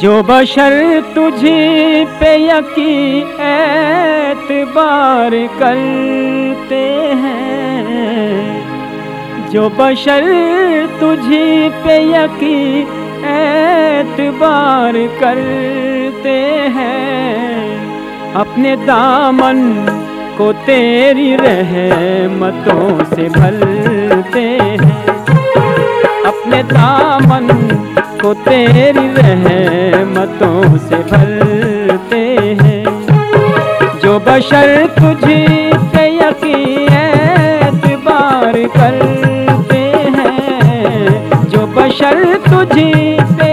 जो बशर तुझे पे यकी एतबार करते हैं। जो बशर तुझे पे यकी एतबार करते हैं। अपने दामन को तेरी रहमतों से भरते हैं। अपने दामन तेरी रहमतों से भरते हैं। जो बशर तुझे पे एतबार करते हैं। जो बशर तुझे पे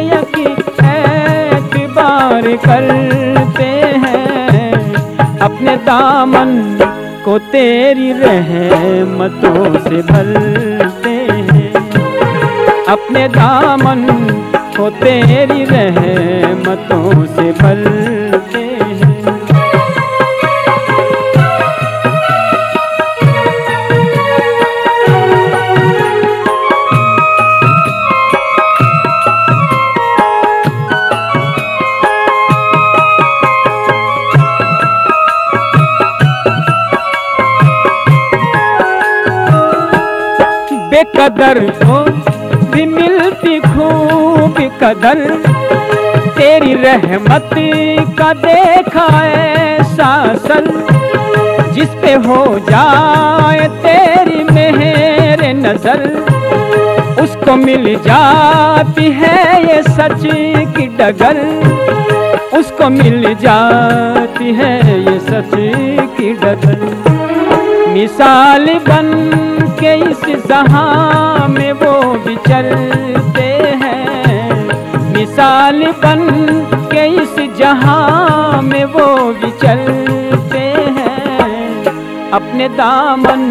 एतबार करते हैं। अपने दामन को तेरी रहमतों से भरते हैं। अपने दामन को तेरी रहमतों से भरते हैं। बेकदर को भी मिलती खूब कदर, तेरी रहमत का देखा ऐसा असर, जिस पे हो जाए तेरी मेहर नज़र, उसको मिल जाती है ये सच की डगर, उसको मिल जाती है ये सच की डगर। मिसाल बन के इस जहाँ में वो विचरते हैं मिसाल बन के इस जहाँ में वो विचलते हैं। अपने दामन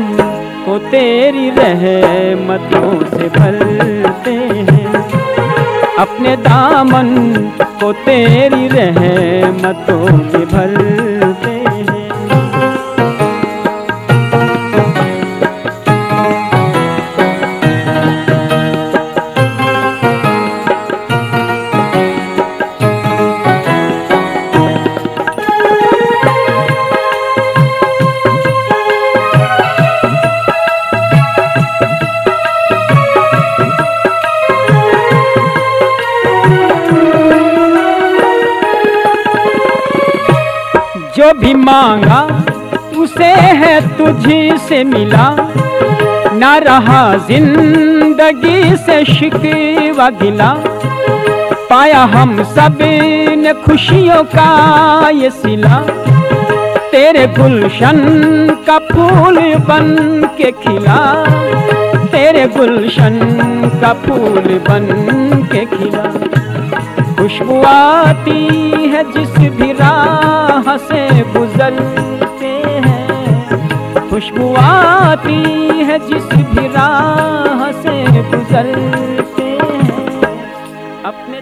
को तेरी रहमतों से भरते हैं। अपने दामन को तेरी रहमतों से भरते जो भी मांगा, उसे है तुझी से मिला। ना रहा ज़िंदगी से शिकवा गिला। पाया हम सबने खुशियों का ये सिला। तेरे गुलशन का फूल बन के खिला। तेरे गुलशन का फूल बन के खिला। खुशबू आती है जिस भी राह से खुशबू आती है जिस भी राह से गुजरते हैं। अपने